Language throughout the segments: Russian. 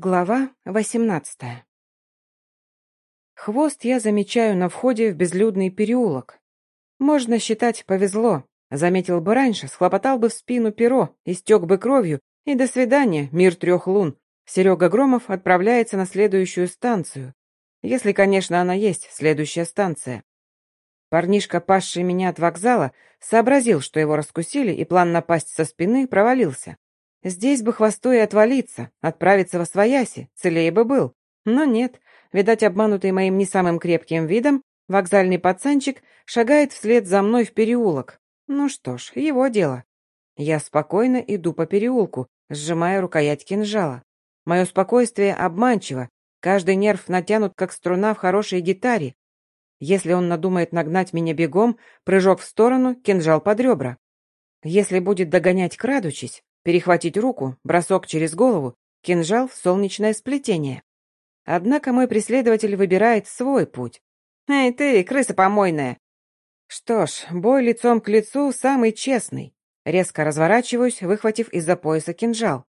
Глава восемнадцатая. Хвост я замечаю на входе в безлюдный переулок. Можно считать, повезло. Заметил бы раньше, схлопотал бы в спину перо, истек бы кровью, и до свидания, мир трех лун. Серега Громов отправляется на следующую станцию. Если, конечно, она есть, следующая станция. Парнишка, пасший меня от вокзала, сообразил, что его раскусили, и план напасть со спины провалился. Здесь бы хвосту и отвалиться, отправиться во свояси, целее бы был. Но нет, видать, обманутый моим не самым крепким видом, вокзальный пацанчик шагает вслед за мной в переулок. Ну что ж, его дело. Я спокойно иду по переулку, сжимая рукоять кинжала. Мое спокойствие обманчиво, каждый нерв натянут, как струна в хорошей гитаре. Если он надумает нагнать меня бегом, прыжок в сторону, кинжал под ребра. Если будет догонять крадучись, Перехватить руку, бросок через голову, кинжал в солнечное сплетение. Однако мой преследователь выбирает свой путь. «Эй ты, крыса помойная!» Что ж, бой лицом к лицу самый честный. Резко разворачиваюсь, выхватив из-за пояса кинжал.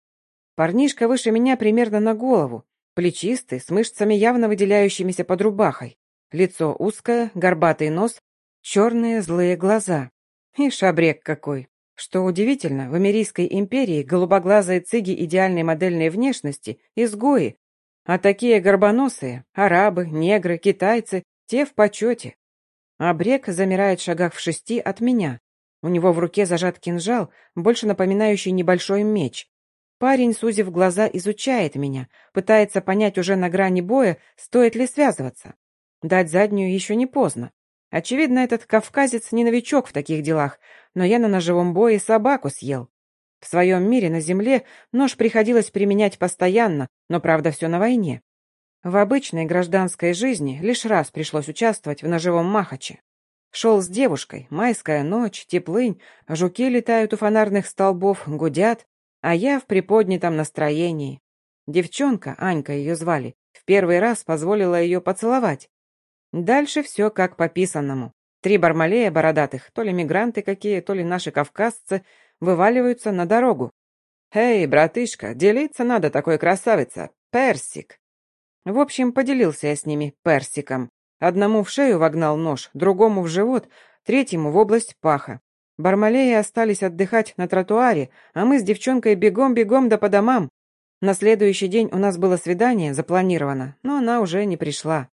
Парнишка выше меня примерно на голову, плечистый, с мышцами явно выделяющимися под рубахой. Лицо узкое, горбатый нос, черные злые глаза. И шабрек какой. Что удивительно, в Эмирийской империи голубоглазые цыги идеальной модельной внешности – изгои, а такие горбоносые – арабы, негры, китайцы – те в почете. Абрек замирает в шагах в шести от меня. У него в руке зажат кинжал, больше напоминающий небольшой меч. Парень, сузив глаза, изучает меня, пытается понять уже на грани боя, стоит ли связываться. Дать заднюю еще не поздно. Очевидно, этот кавказец не новичок в таких делах, но я на ножевом бое собаку съел. В своем мире на земле нож приходилось применять постоянно, но правда все на войне. В обычной гражданской жизни лишь раз пришлось участвовать в ножевом махаче. Шел с девушкой, майская ночь, теплынь, жуки летают у фонарных столбов, гудят, а я в приподнятом настроении. Девчонка, Анька ее звали, в первый раз позволила ее поцеловать. Дальше все как по писанному. Три бармалея бородатых, то ли мигранты какие, то ли наши кавказцы, вываливаются на дорогу. «Эй, братышка, делиться надо такой красавица! Персик!» В общем, поделился я с ними персиком. Одному в шею вогнал нож, другому в живот, третьему в область паха. Бармалеи остались отдыхать на тротуаре, а мы с девчонкой бегом-бегом да по домам. На следующий день у нас было свидание запланировано, но она уже не пришла.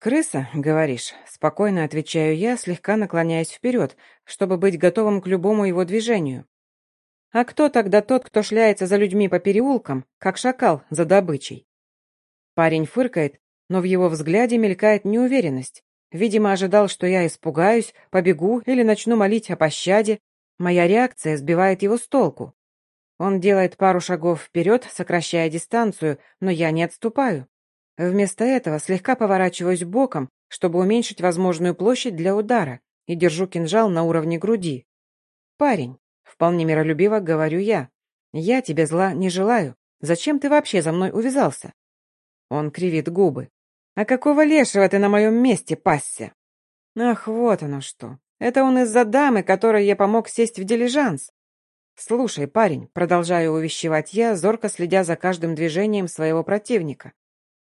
«Крыса, говоришь?» — спокойно отвечаю я, слегка наклоняясь вперед, чтобы быть готовым к любому его движению. «А кто тогда тот, кто шляется за людьми по переулкам, как шакал за добычей?» Парень фыркает, но в его взгляде мелькает неуверенность. Видимо, ожидал, что я испугаюсь, побегу или начну молить о пощаде. Моя реакция сбивает его с толку. Он делает пару шагов вперед, сокращая дистанцию, но я не отступаю. Вместо этого слегка поворачиваюсь боком, чтобы уменьшить возможную площадь для удара, и держу кинжал на уровне груди. «Парень», — вполне миролюбиво говорю я, — «я тебе зла не желаю. Зачем ты вообще за мной увязался?» Он кривит губы. «А какого лешего ты на моем месте пасся?» «Ах, вот оно что. Это он из-за дамы, которой я помог сесть в дилижанс. «Слушай, парень», — продолжаю увещевать я, зорко следя за каждым движением своего противника.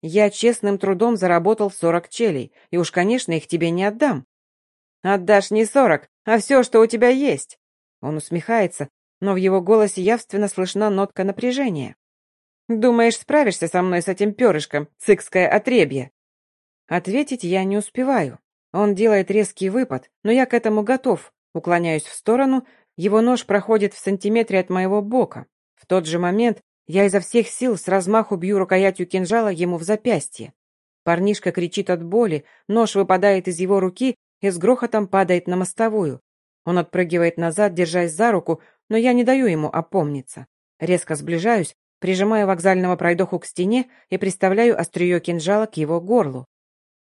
Я честным трудом заработал сорок челей, и уж, конечно, их тебе не отдам. Отдашь не сорок, а все, что у тебя есть. Он усмехается, но в его голосе явственно слышна нотка напряжения. Думаешь, справишься со мной с этим перышком, цикское отребье? Ответить я не успеваю. Он делает резкий выпад, но я к этому готов. Уклоняюсь в сторону, его нож проходит в сантиметре от моего бока. В тот же момент я изо всех сил с размаху бью рукоятью кинжала ему в запястье. Парнишка кричит от боли, нож выпадает из его руки и с грохотом падает на мостовую. Он отпрыгивает назад, держась за руку, но я не даю ему опомниться. Резко сближаюсь, прижимаю вокзального пройдоху к стене и приставляю острие кинжала к его горлу.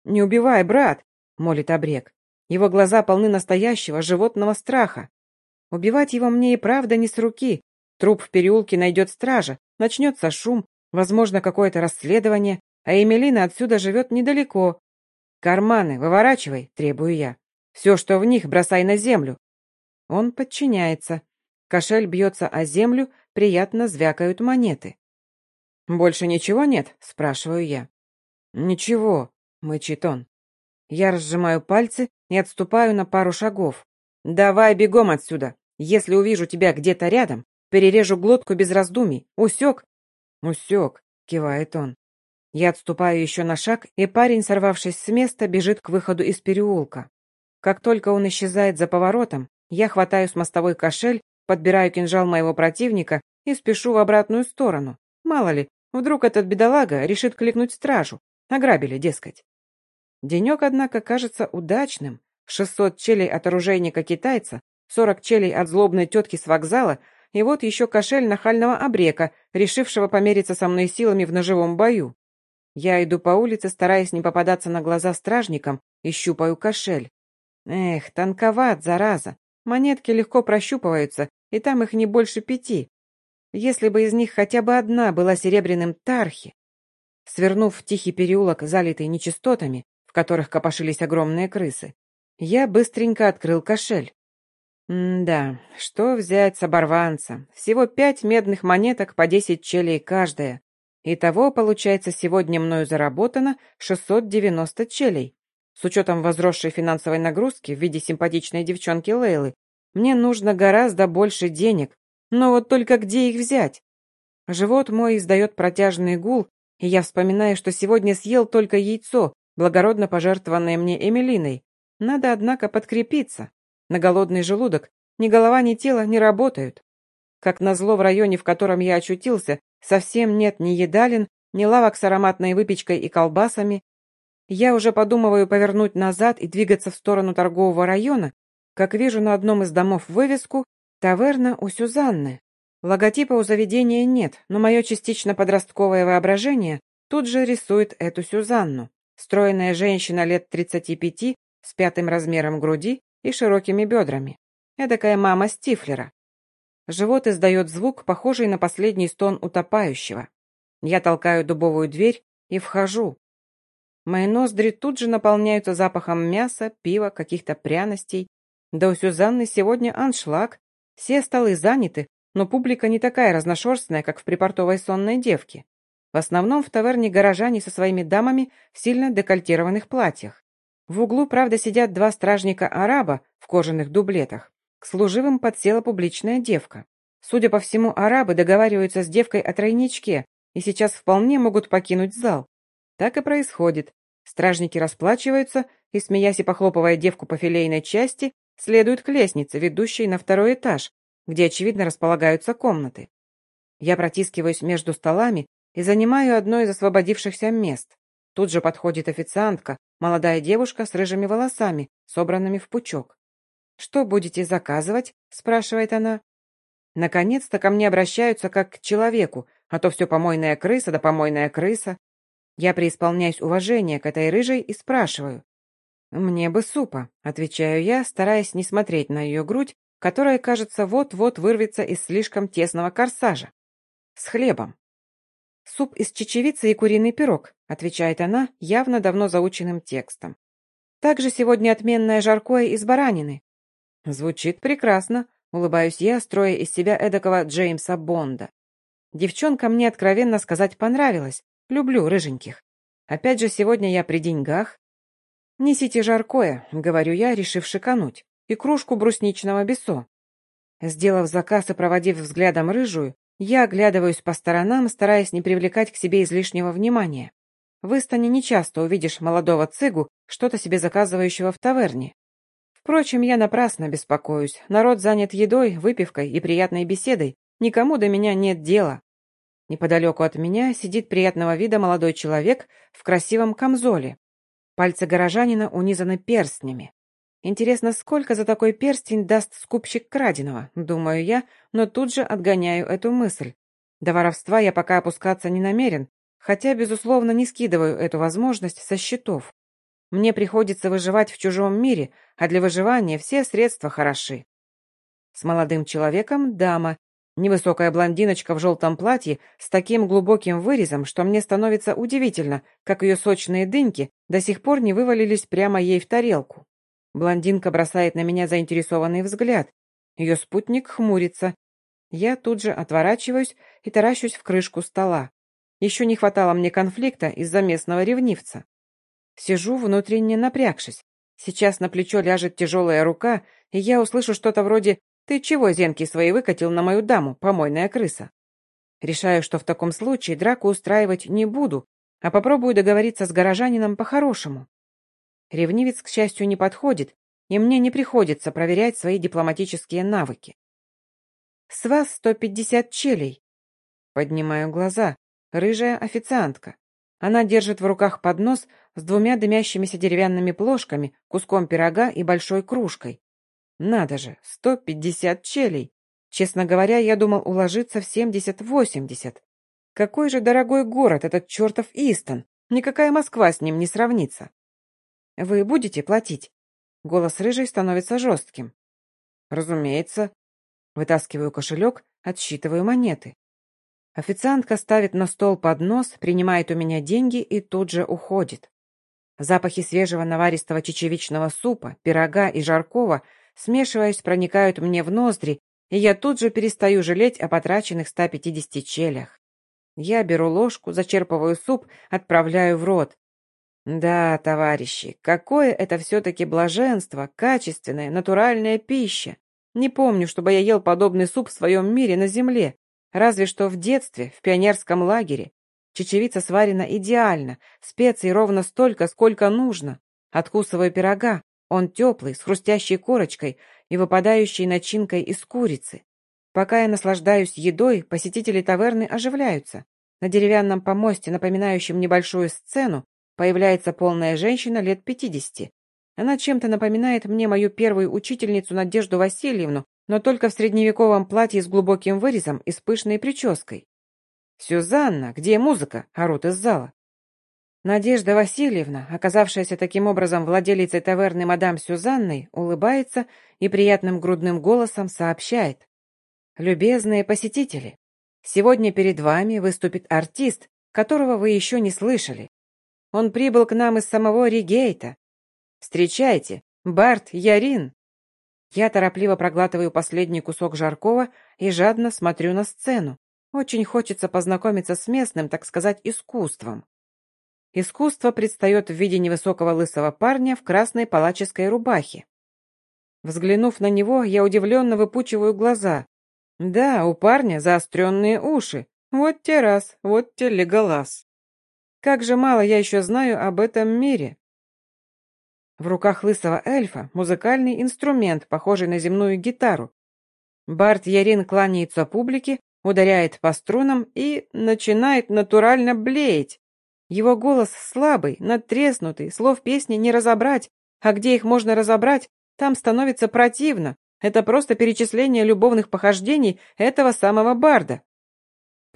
«Не убивай, брат!» — молит обрек. Его глаза полны настоящего животного страха. Убивать его мне и правда не с руки. Труп в переулке найдет стража, Начнется шум, возможно, какое-то расследование, а Эмилина отсюда живет недалеко. «Карманы выворачивай», — требую я. «Все, что в них, бросай на землю». Он подчиняется. Кошель бьется о землю, приятно звякают монеты. «Больше ничего нет?» — спрашиваю я. «Ничего», — мычит он. Я разжимаю пальцы и отступаю на пару шагов. «Давай бегом отсюда. Если увижу тебя где-то рядом, перережу глотку без раздумий. Усек?» «Усек», — кивает он. Я отступаю еще на шаг, и парень, сорвавшись с места, бежит к выходу из переулка. Как только он исчезает за поворотом, я хватаю с мостовой кошель, подбираю кинжал моего противника и спешу в обратную сторону. Мало ли, вдруг этот бедолага решит кликнуть стражу. Ограбили, дескать. Денек, однако, кажется удачным. 600 челей от оружейника китайца, 40 челей от злобной тетки с вокзала, и вот еще кошель нахального обрека, решившего помериться со мной силами в ножевом бою. Я иду по улице, стараясь не попадаться на глаза стражникам, и щупаю кошель. Эх, тонковат, зараза. Монетки легко прощупываются, и там их не больше пяти. Если бы из них хотя бы одна была серебряным тархи. Свернув в тихий переулок, залитый нечистотами, в которых копошились огромные крысы, я быстренько открыл кошель. М-да, что взять с оборванца? Всего пять медных монеток по десять челей каждая. Итого, получается, сегодня мною заработано 690 челей. С учетом возросшей финансовой нагрузки в виде симпатичной девчонки Лейлы, мне нужно гораздо больше денег. Но вот только где их взять? Живот мой издает протяжный гул, и я вспоминаю, что сегодня съел только яйцо, благородно пожертвованное мне Эмилиной. Надо, однако, подкрепиться. На голодный желудок ни голова, ни тело не работают. Как назло в районе, в котором я очутился, совсем нет ни едалин, ни лавок с ароматной выпечкой и колбасами, я уже подумываю повернуть назад и двигаться в сторону торгового района, как вижу на одном из домов вывеску «Таверна у Сюзанны». Логотипа у заведения нет, но мое частично подростковое воображение тут же рисует эту Сюзанну. Стройная женщина лет 35 с пятым размером груди и широкими бедрами. Эдакая мама Стифлера. Живот издает звук, похожий на последний стон утопающего. Я толкаю дубовую дверь и вхожу. Мои ноздри тут же наполняются запахом мяса, пива, каких-то пряностей. Да у Сюзанны сегодня аншлаг. Все столы заняты, но публика не такая разношерстная, как в припортовой сонной девке. В основном в таверне горожане со своими дамами в сильно декольтированных платьях. В углу, правда, сидят два стражника-араба в кожаных дублетах. К служивым подсела публичная девка. Судя по всему, арабы договариваются с девкой о тройничке и сейчас вполне могут покинуть зал. Так и происходит. Стражники расплачиваются и, смеясь и похлопывая девку по филейной части, следуют к лестнице, ведущей на второй этаж, где, очевидно, располагаются комнаты. Я протискиваюсь между столами и занимаю одно из освободившихся мест. Тут же подходит официантка, молодая девушка с рыжими волосами, собранными в пучок. «Что будете заказывать?» – спрашивает она. Наконец-то ко мне обращаются как к человеку, а то все помойная крыса да помойная крыса. Я преисполняюсь уважения к этой рыжей и спрашиваю. «Мне бы супа», — отвечаю я, стараясь не смотреть на ее грудь, которая, кажется, вот-вот вырвется из слишком тесного корсажа. «С хлебом». «Суп из чечевицы и куриный пирог», — отвечает она явно давно заученным текстом. «Также сегодня отменное жаркое из баранины». «Звучит прекрасно», — улыбаюсь я, строя из себя эдакого Джеймса Бонда. Девчонка мне откровенно сказать понравилась, Люблю рыженьких. Опять же, сегодня я при деньгах. Несите жаркое, говорю я, решив шикануть, и кружку брусничного бесо. Сделав заказ и проводив взглядом рыжую, я оглядываюсь по сторонам, стараясь не привлекать к себе излишнего внимания. В Истане нечасто увидишь молодого цыгу, что-то себе заказывающего в таверне. Впрочем, я напрасно беспокоюсь. Народ занят едой, выпивкой и приятной беседой. Никому до меня нет дела. Неподалеку от меня сидит приятного вида молодой человек в красивом камзоле. Пальцы горожанина унизаны перстнями. Интересно, сколько за такой перстень даст скупщик краденого, думаю я, но тут же отгоняю эту мысль. До воровства я пока опускаться не намерен, хотя, безусловно, не скидываю эту возможность со счетов. Мне приходится выживать в чужом мире, а для выживания все средства хороши. С молодым человеком дама, Невысокая блондиночка в желтом платье с таким глубоким вырезом, что мне становится удивительно, как ее сочные дыньки до сих пор не вывалились прямо ей в тарелку. Блондинка бросает на меня заинтересованный взгляд. Ее спутник хмурится. Я тут же отворачиваюсь и таращусь в крышку стола. Еще не хватало мне конфликта из-за местного ревнивца. Сижу, внутренне напрягшись. Сейчас на плечо ляжет тяжелая рука, и я услышу что-то вроде «Ты чего зенки свои выкатил на мою даму, помойная крыса?» Решаю, что в таком случае драку устраивать не буду, а попробую договориться с горожанином по-хорошему. Ревнивец, к счастью, не подходит, и мне не приходится проверять свои дипломатические навыки. «С вас сто пятьдесят челей». Поднимаю глаза. Рыжая официантка. Она держит в руках поднос с двумя дымящимися деревянными плошками, куском пирога и большой кружкой. Надо же, сто пятьдесят челей. Честно говоря, я думал уложиться в семьдесят-восемьдесят. Какой же дорогой город этот чертов Истон. Никакая Москва с ним не сравнится. Вы будете платить? Голос рыжий становится жестким. Разумеется. Вытаскиваю кошелек, отсчитываю монеты. Официантка ставит на стол поднос, принимает у меня деньги и тут же уходит. Запахи свежего наваристого чечевичного супа, пирога и жаркого, смешиваясь, проникают мне в ноздри, и я тут же перестаю жалеть о потраченных 150 челях. Я беру ложку, зачерпываю суп, отправляю в рот. Да, товарищи, какое это все-таки блаженство, качественная, натуральная пища. Не помню, чтобы я ел подобный суп в своем мире на земле. Разве что в детстве, в пионерском лагере. Чечевица сварена идеально, специй ровно столько, сколько нужно. Откусываю пирога, он теплый, с хрустящей корочкой и выпадающей начинкой из курицы. Пока я наслаждаюсь едой, посетители таверны оживляются. На деревянном помосте, напоминающем небольшую сцену, появляется полная женщина лет пятидесяти. Она чем-то напоминает мне мою первую учительницу Надежду Васильевну, но только в средневековом платье с глубоким вырезом и с пышной прической. «Сюзанна, где музыка?» — орут из зала. Надежда Васильевна, оказавшаяся таким образом владелицей таверны мадам Сюзанной, улыбается и приятным грудным голосом сообщает. «Любезные посетители, сегодня перед вами выступит артист, которого вы еще не слышали. Он прибыл к нам из самого Ригейта. Встречайте, Барт Ярин!» Я торопливо проглатываю последний кусок жаркого и жадно смотрю на сцену. Очень хочется познакомиться с местным, так сказать, искусством. Искусство предстает в виде невысокого лысого парня в красной палаческой рубахе. Взглянув на него, я удивленно выпучиваю глаза. Да, у парня заостренные уши. Вот те раз, вот те леголаз. Как же мало я еще знаю об этом мире. В руках лысого эльфа музыкальный инструмент, похожий на земную гитару. Барт Ярин кланяется публике, ударяет по струнам и начинает натурально блеять. Его голос слабый, надтреснутый, слов песни не разобрать, а где их можно разобрать, там становится противно. Это просто перечисление любовных похождений этого самого барда.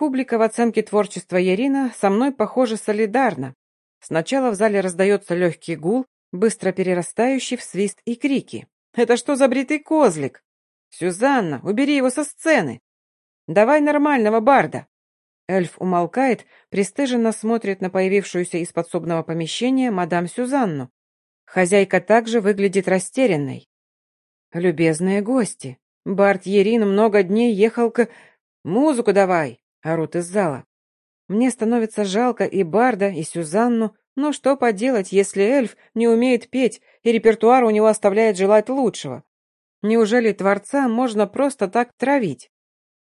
Публика в оценке творчества Ярина со мной, похоже, солидарна. Сначала в зале раздается легкий гул, быстро перерастающий в свист и крики. «Это что за бритый козлик? Сюзанна, убери его со сцены! Давай нормального барда!» Эльф умолкает, пристыженно смотрит на появившуюся из подсобного помещения мадам Сюзанну. Хозяйка также выглядит растерянной. «Любезные гости, Барт Ерин много дней ехал к... Музыку давай!» — орут из зала. Мне становится жалко и Барда, и Сюзанну, но что поделать, если эльф не умеет петь, и репертуар у него оставляет желать лучшего? Неужели Творца можно просто так травить?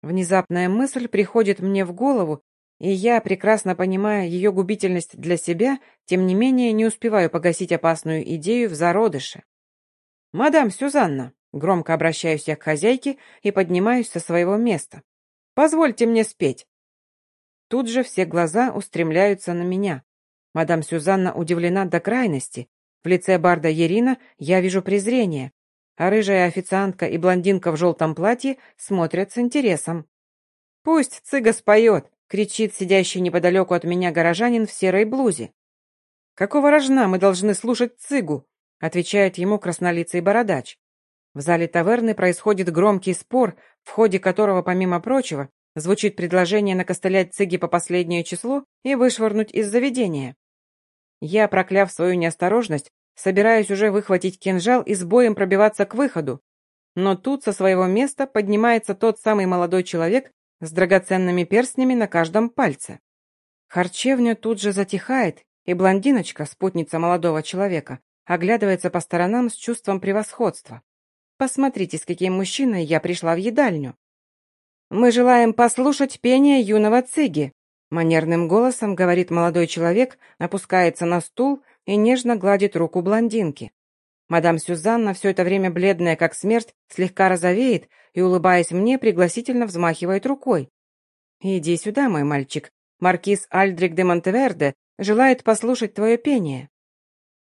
Внезапная мысль приходит мне в голову, и я, прекрасно понимая ее губительность для себя, тем не менее не успеваю погасить опасную идею в зародыше. «Мадам Сюзанна», — громко обращаюсь я к хозяйке и поднимаюсь со своего места. «Позвольте мне спеть». Тут же все глаза устремляются на меня. Мадам Сюзанна удивлена до крайности. В лице барда Ерина я вижу презрение, а рыжая официантка и блондинка в желтом платье смотрят с интересом. «Пусть цыга споет!» — кричит сидящий неподалеку от меня горожанин в серой блузе. «Какого рожна мы должны слушать цыгу?» — отвечает ему краснолицый бородач. В зале таверны происходит громкий спор, в ходе которого, помимо прочего, звучит предложение накостылять цыги по последнее число и вышвырнуть из заведения. Я, прокляв свою неосторожность, собираюсь уже выхватить кинжал и с боем пробиваться к выходу. Но тут со своего места поднимается тот самый молодой человек с драгоценными перстнями на каждом пальце. Харчевня тут же затихает, и блондиночка, спутница молодого человека, оглядывается по сторонам с чувством превосходства. Посмотрите, с каким мужчиной я пришла в едальню. Мы желаем послушать пение юного цыги, манерным голосом говорит молодой человек, опускается на стул и нежно гладит руку блондинки. Мадам Сюзанна, все это время бледная как смерть, слегка розовеет и, улыбаясь мне, пригласительно взмахивает рукой. «Иди сюда, мой мальчик. Маркиз Альдрик де Монтеверде желает послушать твое пение».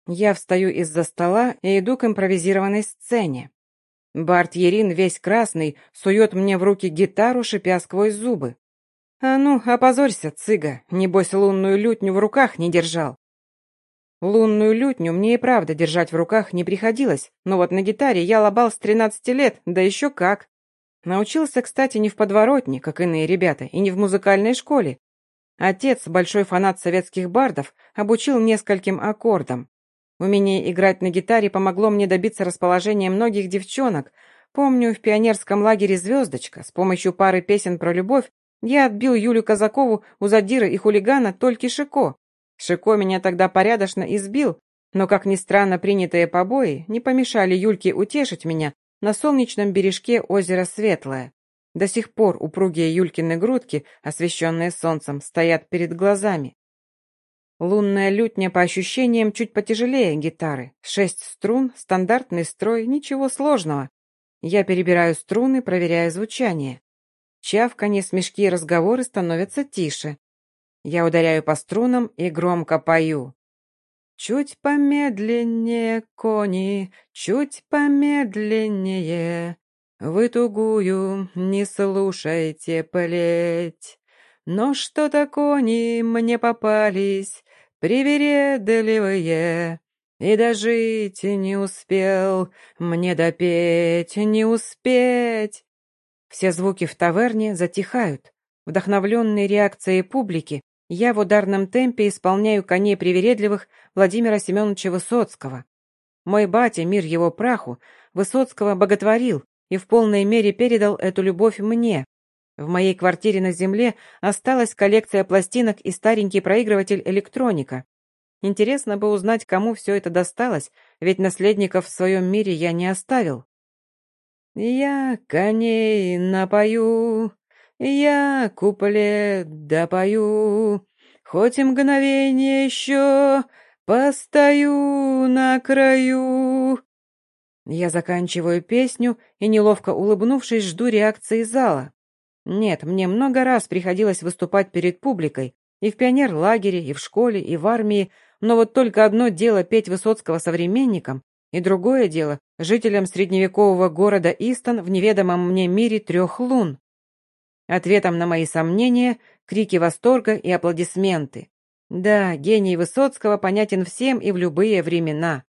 Я встаю из-за стола и иду к импровизированной сцене. Барт Ерин, весь красный, сует мне в руки гитару, шипя сквозь зубы. «А ну, опозорься, цыга, небось лунную лютню в руках не держал». Лунную лютню мне и правда держать в руках не приходилось, но вот на гитаре я лобал с 13 лет, да еще как. Научился, кстати, не в подворотне, как иные ребята, и не в музыкальной школе. Отец, большой фанат советских бардов, обучил нескольким аккордам. Умение играть на гитаре помогло мне добиться расположения многих девчонок. Помню, в пионерском лагере «Звездочка» с помощью пары песен про любовь я отбил Юлю Казакову у задира и хулигана Тольки Шико. Шико меня тогда порядочно избил, но, как ни странно, принятые побои не помешали Юльке утешить меня на солнечном бережке озера Светлое. До сих пор упругие Юлькины грудки, освещенные солнцем, стоят перед глазами. Лунная лютня по ощущениям чуть потяжелее гитары. Шесть струн, стандартный строй, ничего сложного. Я перебираю струны, проверяя звучание. Чавканье, смешки и разговоры становятся тише. Я ударяю по струнам и громко пою. Чуть помедленнее, кони, чуть помедленнее. Вы тугую не слушайте плеть. Но что-то кони мне попались, привередливые, И дожить не успел, мне допеть не успеть. Все звуки в таверне затихают. Вдохновленные реакцией публики, я в ударном темпе исполняю коней привередливых Владимира Семеновича Высоцкого. Мой батя, мир его праху, Высоцкого боготворил и в полной мере передал эту любовь мне, в моей квартире на земле осталась коллекция пластинок и старенький проигрыватель электроника. Интересно бы узнать, кому все это досталось, ведь наследников в своем мире я не оставил. Я коней напою, я куплет допою, хоть и мгновение еще постою на краю. Я заканчиваю песню и, неловко улыбнувшись, жду реакции зала. Нет, мне много раз приходилось выступать перед публикой, и в пионерлагере, и в школе, и в армии, но вот только одно дело петь Высоцкого современникам, и другое дело жителям средневекового города Истон в неведомом мне мире трех лун. Ответом на мои сомнения — крики восторга и аплодисменты. Да, гений Высоцкого понятен всем и в любые времена.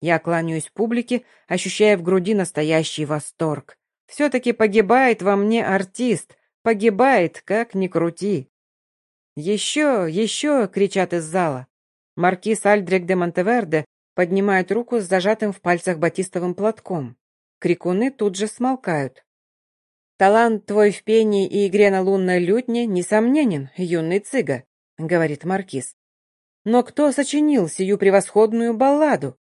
Я кланяюсь публике, ощущая в груди настоящий восторг. Все-таки погибает во мне артист, погибает, как ни крути. «Еще, еще!» — кричат из зала. Маркиз Альдрик де Монтеверде поднимает руку с зажатым в пальцах батистовым платком. Крикуны тут же смолкают. «Талант твой в пении и игре на лунной лютне несомненен, юный цыга», — говорит Маркиз. «Но кто сочинил сию превосходную балладу?»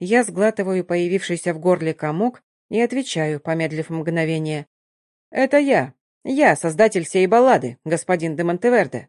Я сглатываю появившийся в горле комок и отвечаю, помедлив мгновение. «Это я. Я, создатель сей баллады, господин де Монтеверде».